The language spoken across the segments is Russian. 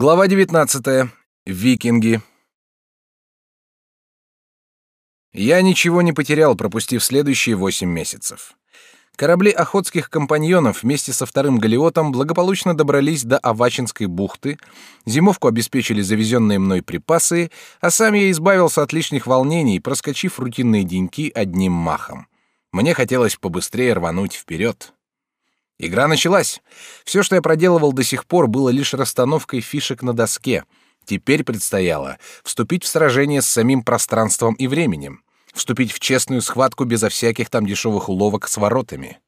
Глава 19. Викинги. Я ничего не потерял, пропустив следующие восемь месяцев. Корабли охотских компаньонов вместе со вторым галеотом благополучно добрались до Авачинской бухты, зимовку обеспечили завезенные мной припасы, а сам я избавился от лишних волнений, проскочив рутинные деньки одним махом. Мне хотелось побыстрее рвануть вперед. Игра началась. Все, что я проделывал до сих пор, было лишь расстановкой фишек на доске. Теперь предстояло вступить в сражение с самим пространством и временем, вступить в честную схватку безо всяких там дешевых уловок с воротами.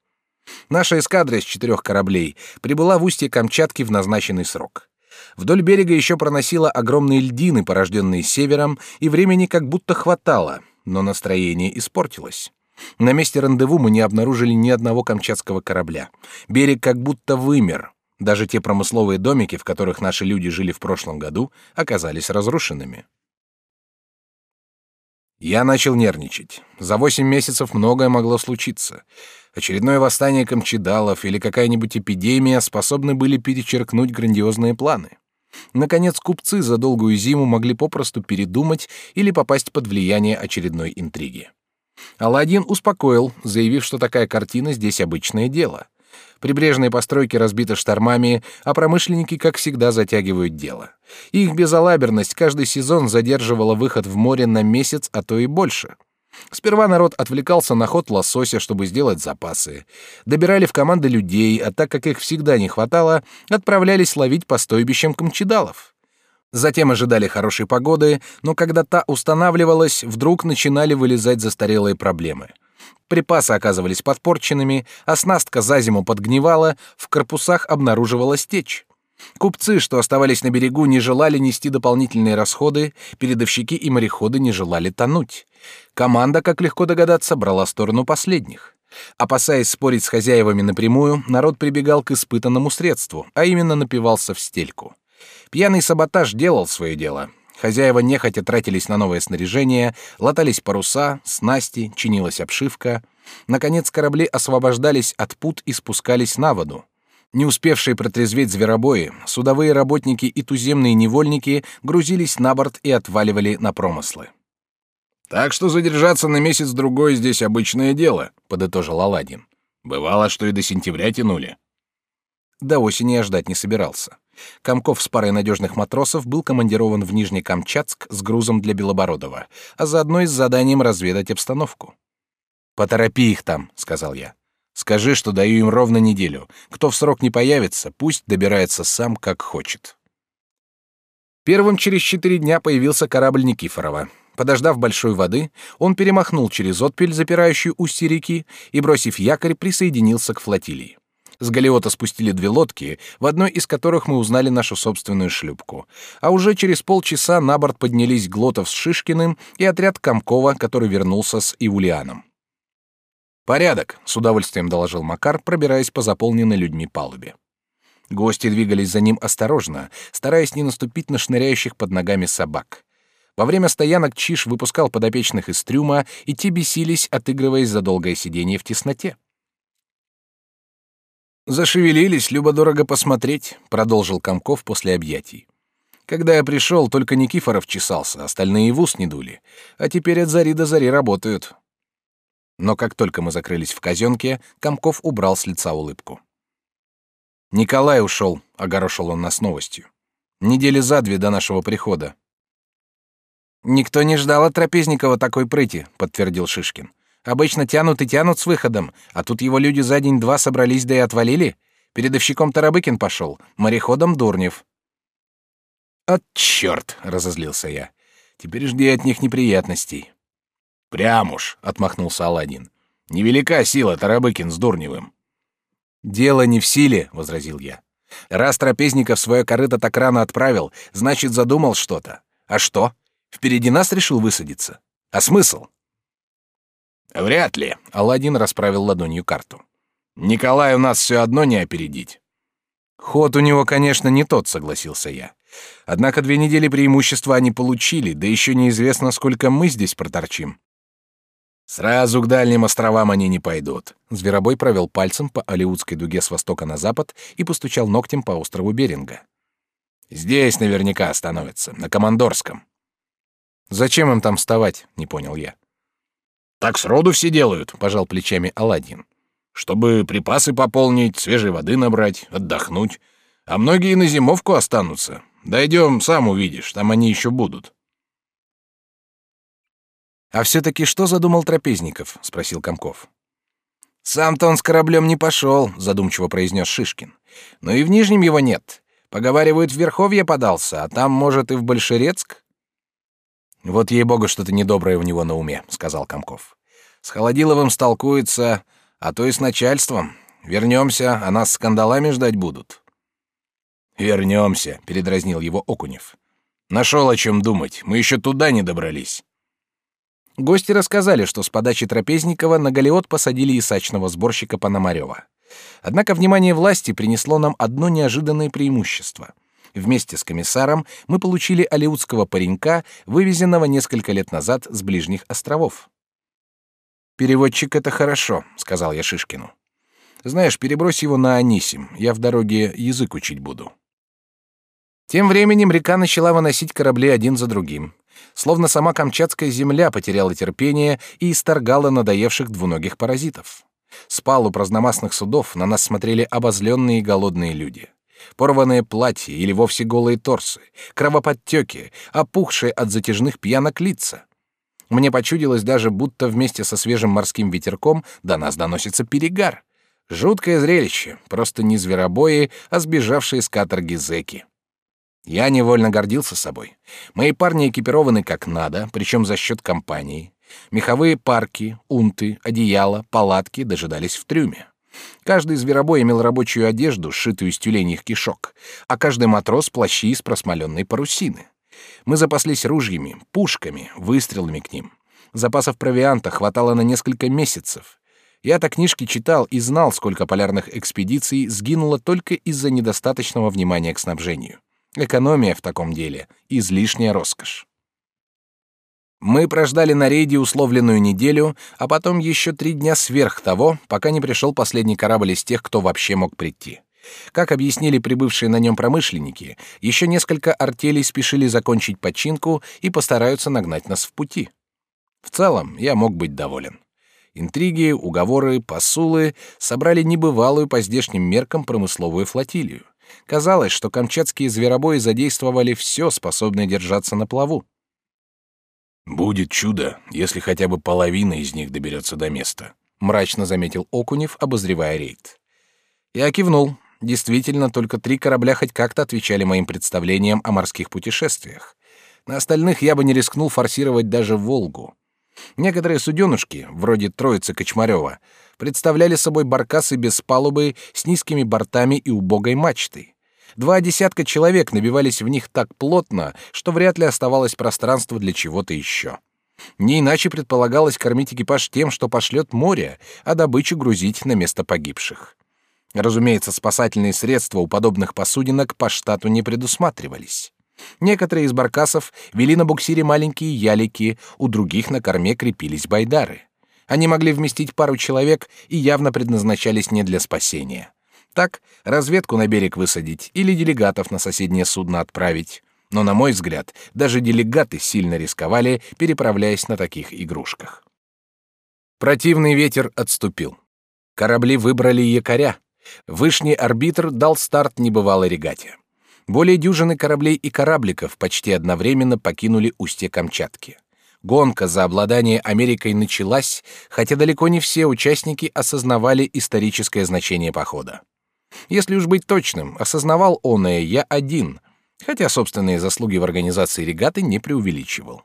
Наша эскадра из четырех кораблей прибыла в устье Камчатки в назначенный срок. Вдоль берега еще проносило огромные льдины, порожденные севером, и времени как будто хватало, но настроение испортилось. На месте рандеву мы не обнаружили ни одного камчатского корабля. Берег как будто вымер. Даже те промысловые домики, в которых наши люди жили в прошлом году, оказались разрушенными. Я начал нервничать. За восемь месяцев многое могло случиться. Очередное восстание камчедалов или какая-нибудь эпидемия способны были перечеркнуть грандиозные планы. Наконец, купцы за долгую зиму могли попросту передумать или попасть под влияние очередной интриги. Аладдин успокоил, заявив, что такая картина здесь обычное дело. Прибрежные постройки разбиты штормами, а промышленники, как всегда, затягивают дело. Их безалаберность каждый сезон задерживала выход в море на месяц, а то и больше. Сперва народ отвлекался на ход лосося, чтобы сделать запасы. Добирали в команды людей, а так как их всегда не хватало, отправлялись ловить по стойбищам камчедалов. Затем ожидали хорошей погоды, но когда та устанавливалась, вдруг начинали вылезать застарелые проблемы. Припасы оказывались подпорченными, оснастка за зиму подгнивала, в корпусах обнаруживалась течь. Купцы, что оставались на берегу, не желали нести дополнительные расходы, передовщики и мореходы не желали тонуть. Команда, как легко догадаться, брала сторону последних. Опасаясь спорить с хозяевами напрямую, народ прибегал к испытанному средству, а именно напивался в стельку. Пьяный саботаж делал свое дело. Хозяева нехотя тратились на новое снаряжение, латались паруса, снасти, чинилась обшивка. Наконец корабли освобождались от пут и спускались на воду. Не успевшие протрезветь зверобои, судовые работники и туземные невольники грузились на борт и отваливали на промыслы. «Так что задержаться на месяц-другой здесь обычное дело», — подытожил Аладдин. «Бывало, что и до сентября тянули». До осени я ждать не собирался. Комков с парой надежных матросов был командирован в Нижний Камчатск с грузом для Белобородова, а заодно и с заданием разведать обстановку. «Поторопи их там», — сказал я. «Скажи, что даю им ровно неделю. Кто в срок не появится, пусть добирается сам, как хочет». Первым через четыре дня появился корабль Никифорова. Подождав большой воды, он перемахнул через отпель, запирающую устье реки, и, бросив якорь, присоединился к флотилии. С галеота спустили две лодки, в одной из которых мы узнали нашу собственную шлюпку. А уже через полчаса на борт поднялись Глотов с Шишкиным и отряд Комкова, который вернулся с Иулианом. «Порядок», — с удовольствием доложил Макар, пробираясь по заполненной людьми палубе. Гости двигались за ним осторожно, стараясь не наступить на шныряющих под ногами собак. Во время стоянок Чиш выпускал подопечных из трюма, и те бесились, отыгрываясь за долгое сидение в тесноте. Зашевелились, любо-дорого посмотреть, продолжил Комков после объятий. Когда я пришел, только Никифоров чесался, остальные в ус не дули, а теперь от зари до зари работают. Но как только мы закрылись в казенке, Комков убрал с лица улыбку. Николай ушел, огорошил он нас новостью. Недели за две до нашего прихода. Никто не ждал от Трапезникова такой прыти, подтвердил Шишкин. Обычно тянут и тянут с выходом, а тут его люди за день-два собрались да и отвалили. Передовщиком Тарабыкин пошел, мореходом Дурнев. «От черт!» — разозлился я. «Теперь жди от них неприятностей». «Прям уж!» — отмахнулся Аладдин. «Невелика сила Тарабыкин с Дурневым». «Дело не в силе», — возразил я. «Раз трапезников свое корыто так рано отправил, значит, задумал что-то. А что? Впереди нас решил высадиться. А смысл?» Вряд ли. Аладдин расправил ладонью карту. Николай у нас все одно не опередить. Ход у него, конечно, не тот, согласился я. Однако две недели преимущества они получили, да еще неизвестно, сколько мы здесь проторчим. Сразу к дальним островам они не пойдут. Зверобой провел пальцем по Алиутской дуге с востока на запад и постучал ногтем по острову Беринга. Здесь наверняка остановятся, на Командорском. Зачем им там вставать? Не понял я. Так сроду все делают, пожал плечами Аладдин. Чтобы припасы пополнить, свежей воды набрать, отдохнуть. А многие на зимовку останутся. Дойдем, сам увидишь, там они еще будут. А все-таки что задумал Трапезников? спросил Комков. Сам-то он с кораблем не пошел, задумчиво произнес Шишкин. Но и в Нижнем его нет. Поговаривают, в Верховье подался, а там, может, и в Большерецк. Вот ей-богу, что-то недоброе у него на уме, сказал Комков. С Холодиловым столкуется, а то и с начальством. Вернемся, а нас скандалами ждать будут. Вернемся, передразнил его Окунев. Нашел о чем думать. Мы еще туда не добрались. Гости рассказали, что с подачи Трапезникова на галеот посадили исачного сборщика Пономарева. Однако внимание власти принесло нам одно неожиданное преимущество. Вместе с комиссаром мы получили алеутского паренька, вывезенного несколько лет назад с ближних островов. «Переводчик — это хорошо», — сказал я Шишкину. «Знаешь, перебрось его на Анисим, я в дороге язык учить буду». Тем временем река начала выносить корабли один за другим. Словно сама Камчатская земля потеряла терпение и исторгала надоевших двуногих паразитов. С палуб разномастных судов на нас смотрели обозленные и голодные люди. Порванные платья или вовсе голые торсы, кровоподтеки, опухшие от затяжных пьянок лица. Мне почудилось даже, будто вместе со свежим морским ветерком до нас доносится перегар. Жуткое зрелище, просто не зверобои, а сбежавшие с каторги зэки. Я невольно гордился собой. Мои парни экипированы как надо, причем за счет компании. Меховые парки, унты, одеяла, палатки дожидались в трюме. Каждый зверобой имел рабочую одежду, сшитую из тюленьих кишок, а каждый матрос — плащи из просмоленной парусины. Мы запаслись ружьями, пушками, выстрелами к ним. Запасов провианта хватало на несколько месяцев. Я-то книжки читал и знал, сколько полярных экспедиций сгинуло только из-за недостаточного внимания к снабжению. Экономия в таком деле — излишняя роскошь. Мы прождали на рейде условленную неделю, а потом еще три дня сверх того, пока не пришел последний корабль из тех, кто вообще мог прийти. Как объяснили прибывшие на нем промышленники, еще несколько артелей спешили закончить починку и постараются нагнать нас в пути. В целом, я мог быть доволен. Интриги, уговоры, посулы собрали небывалую по здешним меркам промысловую флотилию. Казалось, что камчатские зверобои задействовали все, способное держаться на плаву. «Будет чудо, если хотя бы половина из них доберется до места», — мрачно заметил Окунев, обозревая рейд. Я кивнул. Действительно, только три корабля хоть как-то отвечали моим представлениям о морских путешествиях. На остальных я бы не рискнул форсировать даже Волгу. Некоторые суденушки, вроде Троицы Кочмарева, представляли собой баркасы без палубы с низкими бортами и убогой мачтой. Два десятка человек набивались в них так плотно, что вряд ли оставалось пространство для чего-то еще. Не иначе предполагалось кормить экипаж тем, что пошлет море, а добычу грузить на место погибших. Разумеется, спасательные средства у подобных посудинок по штату не предусматривались. Некоторые из баркасов вели на буксире маленькие ялики, у других на корме крепились байдары. Они могли вместить пару человек и явно предназначались не для спасения. Так, разведку на берег высадить или делегатов на соседнее судно отправить. Но, на мой взгляд, даже делегаты сильно рисковали, переправляясь на таких игрушках. Противный ветер отступил. Корабли выбрали якоря. Вышний арбитр дал старт небывалой регате. Более дюжины кораблей и корабликов почти одновременно покинули устье Камчатки. Гонка за обладание Америкой началась, хотя далеко не все участники осознавали историческое значение похода. Если уж быть точным, осознавал он и я один, хотя собственные заслуги в организации регаты не преувеличивал.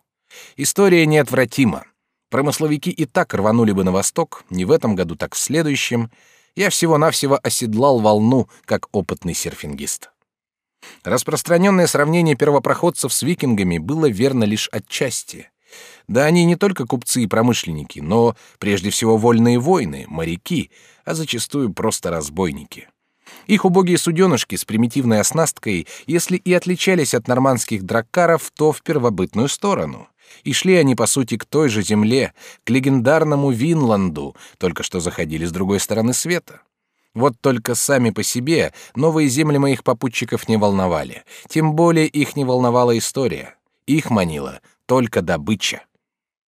История неотвратима. Промысловики и так рванули бы на восток, не в этом году, так в следующем. Я всего-навсего оседлал волну, как опытный серфингист. Распространенное сравнение первопроходцев с викингами было верно лишь отчасти. Да они не только купцы и промышленники, но прежде всего вольные воины, моряки, а зачастую просто разбойники. Их убогие суденышки с примитивной оснасткой, если и отличались от нормандских драккаров, то в первобытную сторону. И шли они, по сути, к той же земле, к легендарному Винланду, только что заходили с другой стороны света. Вот только сами по себе новые земли моих попутчиков не волновали, тем более их не волновала история. Их манила только добыча.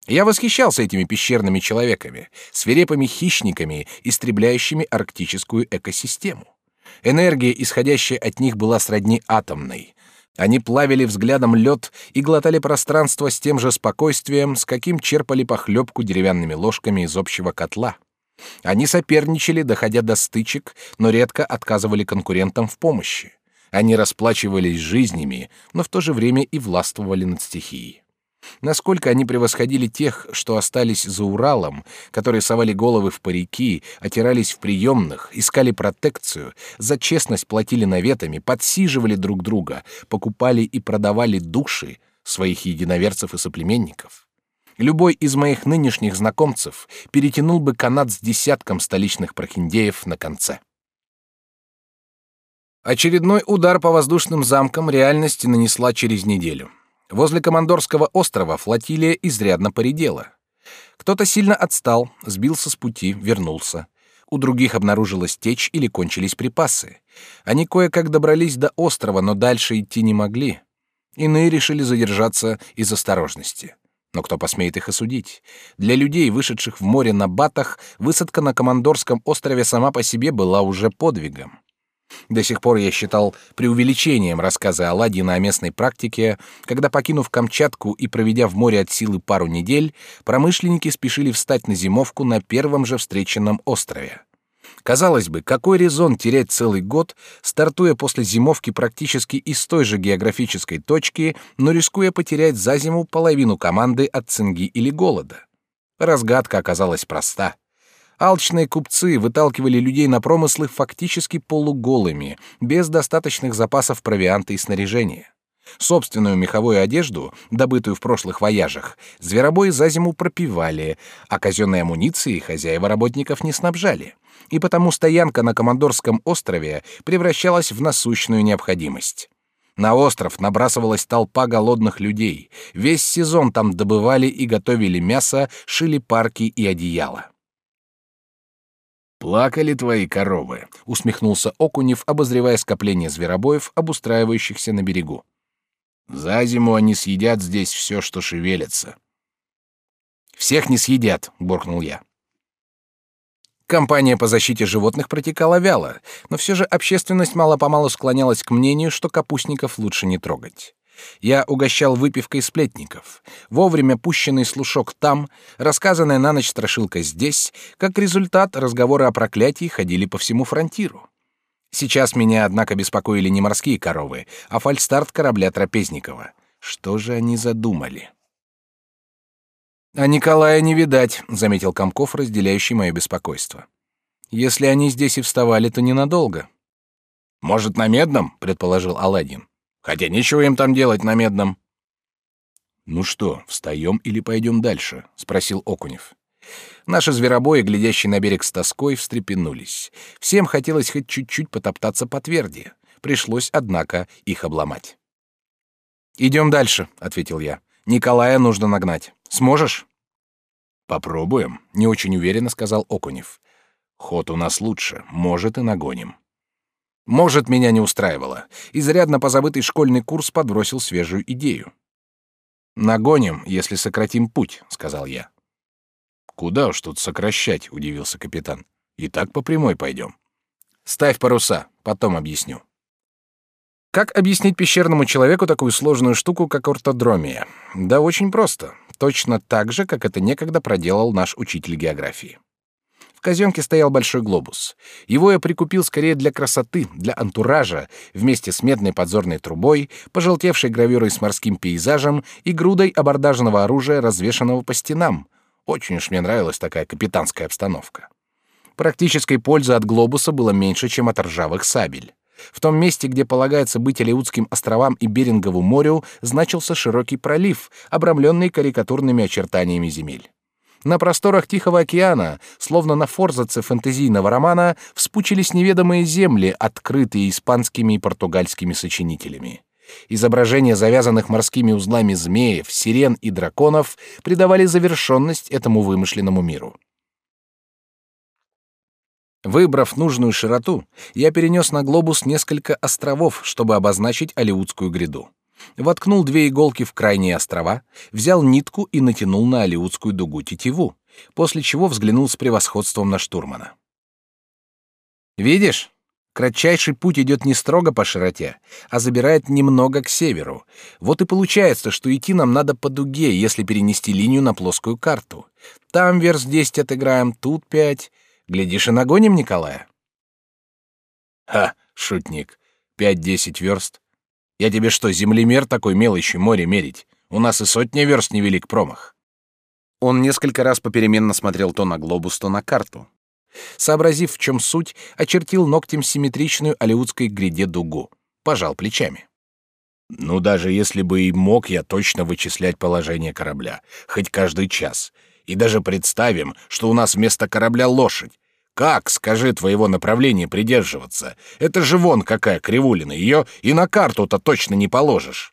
Я восхищался этими пещерными человеками, свирепыми хищниками, истребляющими арктическую экосистему. Энергия, исходящая от них, была сродни атомной. Они плавили взглядом лед и глотали пространство с тем же спокойствием, с каким черпали похлебку деревянными ложками из общего котла. Они соперничали, доходя до стычек, но редко отказывали конкурентам в помощи. Они расплачивались жизнями, но в то же время и властвовали над стихией. Насколько они превосходили тех, что остались за Уралом, которые совали головы в парики, отирались в приемных, искали протекцию, за честность платили наветами, подсиживали друг друга, покупали и продавали души своих единоверцев и соплеменников. Любой из моих нынешних знакомцев перетянул бы канат с десятком столичных прохиндеев на конце. Очередной удар по воздушным замкам реальности нанесла через неделю. Возле Командорского острова флотилия изрядно поредела. Кто-то сильно отстал, сбился с пути, вернулся. У других обнаружилась течь или кончились припасы. Они кое-как добрались до острова, но дальше идти не могли. Иные решили задержаться из осторожности. Но кто посмеет их осудить? Для людей, вышедших в море на батах, высадка на Командорском острове сама по себе была уже подвигом. До сих пор я считал преувеличением рассказы Аладдина о местной практике, когда, покинув Камчатку и проведя в море от силы пару недель, промышленники спешили встать на зимовку на первом же встреченном острове. Казалось бы, какой резон терять целый год, стартуя после зимовки практически из той же географической точки, но рискуя потерять за зиму половину команды от цинги или голода? Разгадка оказалась проста. Алчные купцы выталкивали людей на промыслы фактически полуголыми, без достаточных запасов провианта и снаряжения. Собственную меховую одежду, добытую в прошлых вояжах, зверобои за зиму пропивали, а казенной амуниции хозяева работников не снабжали. И потому стоянка на Командорском острове превращалась в насущную необходимость. На остров набрасывалась толпа голодных людей. Весь сезон там добывали и готовили мясо, шили парки и одеяла. Плакали твои коровы, усмехнулся Окунев, обозревая скопление зверобоев, обустраивающихся на берегу. За зиму они съедят здесь все, что шевелится. Всех не съедят, буркнул я. Кампания по защите животных протекала вяло, но все же общественность мало-помалу склонялась к мнению, что капустников лучше не трогать. Я угощал выпивкой сплетников. Вовремя пущенный слушок там, рассказанная на ночь страшилка здесь, как результат разговоры о проклятии ходили по всему фронтиру. Сейчас меня, однако, беспокоили не морские коровы, а фальстарт корабля Трапезникова. Что же они задумали? «А Николая не видать», — заметил Комков, разделяющий мое беспокойство. «Если они здесь и вставали, то ненадолго». «Может, на Медном?» — предположил Аладдин. Хотя нечего им там делать на медном. Ну что, встаем или пойдем дальше? спросил Окунев. Наши зверобои, глядящие на берег с тоской, встрепенулись. Всем хотелось хоть чуть-чуть потоптаться по тверди. Пришлось, однако, их обломать. Идем дальше, ответил я. Николая нужно нагнать. Сможешь? Попробуем, не очень уверенно сказал Окунев. Ход у нас лучше, может и нагоним. Может, меня не устраивало. Изрядно позабытый школьный курс подбросил свежую идею. «Нагоним, если сократим путь», — сказал я. «Куда уж тут сокращать?» — удивился капитан. «И так по прямой пойдем». «Ставь паруса, потом объясню». Как объяснить пещерному человеку такую сложную штуку, как ортодромия? Да очень просто. Точно так же, как это некогда проделал наш учитель географии. В казенке стоял большой глобус. Его я прикупил скорее для красоты, для антуража, вместе с медной подзорной трубой, пожелтевшей гравюрой с морским пейзажем и грудой абордажного оружия, развешанного по стенам. Очень уж мне нравилась такая капитанская обстановка. Практической пользы от глобуса было меньше, чем от ржавых сабель. В том месте, где полагается быть Алеутским островам и Берингову морю, значился широкий пролив, обрамленный карикатурными очертаниями земель. На просторах Тихого океана, словно на форзаце фэнтезийного романа, вспучились неведомые земли, открытые испанскими и португальскими сочинителями. Изображения завязанных морскими узлами змеев, сирен и драконов придавали завершенность этому вымышленному миру. Выбрав нужную широту, я перенес на глобус несколько островов, чтобы обозначить Алиутскую гряду. Воткнул две иголки в крайние острова, взял нитку и натянул на Алиутскую дугу тетиву, после чего взглянул с превосходством на штурмана. «Видишь, кратчайший путь идет не строго по широте, а забирает немного к северу. Вот и получается, что идти нам надо по дуге, если перенести линию на плоскую карту. Там верст 10 отыграем, тут 5, Глядишь, и нагоним Николая. Ха, шутник. Пять-десять верст. Я тебе что, землемер такой мелочи море мерить? У нас и сотня верст невелик промах. Он несколько раз попеременно смотрел то на глобус, то на карту. Сообразив, в чем суть, очертил ногтем симметричную алеутской гряде дугу. Пожал плечами. Ну, даже если бы и мог я точно вычислять положение корабля, хоть каждый час. И даже представим, что у нас вместо корабля лошадь. Как, скажи, твоего направления придерживаться? Это же вон какая кривулина, ее и на карту-то точно не положишь.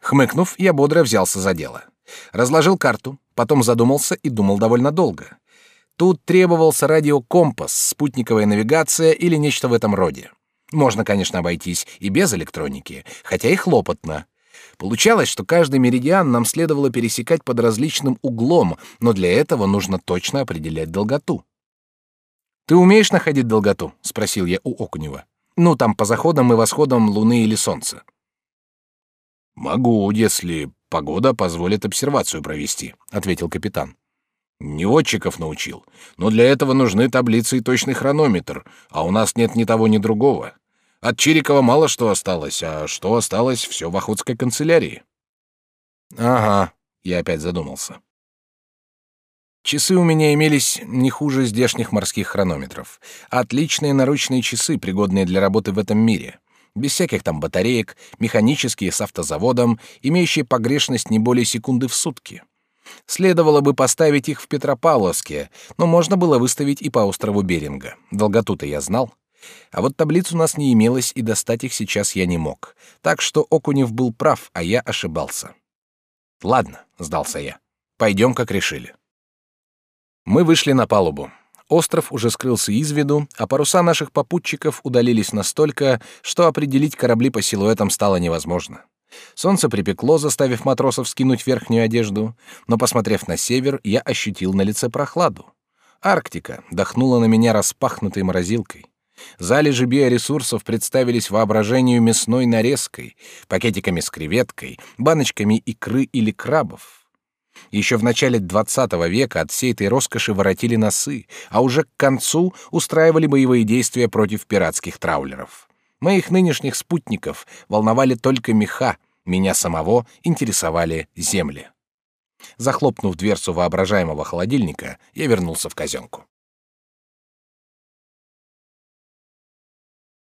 Хмыкнув, я бодро взялся за дело. Разложил карту, потом задумался и думал довольно долго. Тут требовался радиокомпас, спутниковая навигация или нечто в этом роде. Можно, конечно, обойтись и без электроники, хотя и хлопотно. Получалось, что каждый меридиан нам следовало пересекать под различным углом, но для этого нужно точно определять долготу. Ты умеешь находить долготу? спросил я у Окунева. Ну там по заходам и восходам Луны или Солнца. Могу, если погода позволит обсервацию провести, ответил капитан. Неводчиков научил, но для этого нужны таблицы и точный хронометр, а у нас нет ни того ни другого. От Чирикова мало что осталось, а что осталось, все в охотской канцелярии. Ага, я опять задумался. Часы у меня имелись не хуже здешних морских хронометров. Отличные наручные часы, пригодные для работы в этом мире. Без всяких там батареек, механические с автозаводом, имеющие погрешность не более секунды в сутки. Следовало бы поставить их в Петропавловске, но можно было выставить и по острову Беринга. Долготу-то я знал. А вот таблиц у нас не имелось, и достать их сейчас я не мог. Так что Окунев был прав, а я ошибался. «Ладно», — сдался я. «Пойдем, как решили». Мы вышли на палубу. Остров уже скрылся из виду, а паруса наших попутчиков удалились настолько, что определить корабли по силуэтам стало невозможно. Солнце припекло, заставив матросов скинуть верхнюю одежду, но, посмотрев на север, я ощутил на лице прохладу. Арктика дохнула на меня распахнутой морозилкой. Залежи биоресурсов представились воображению мясной нарезкой, пакетиками с креветкой, баночками икры или крабов. Еще в начале XX века от всей этой роскоши воротили носы, а уже к концу устраивали боевые действия против пиратских траулеров. Моих нынешних спутников волновали только меха, меня самого интересовали земли. Захлопнув дверцу воображаемого холодильника, я вернулся в казенку.